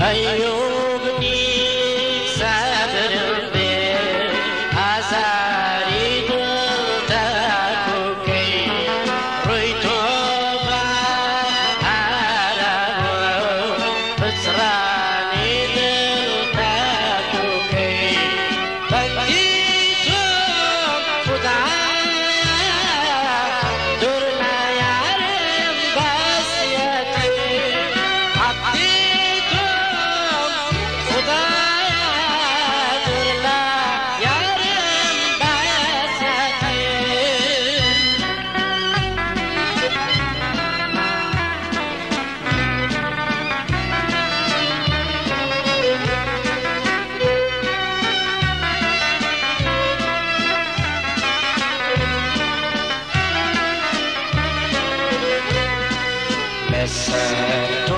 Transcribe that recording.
哎呦。sad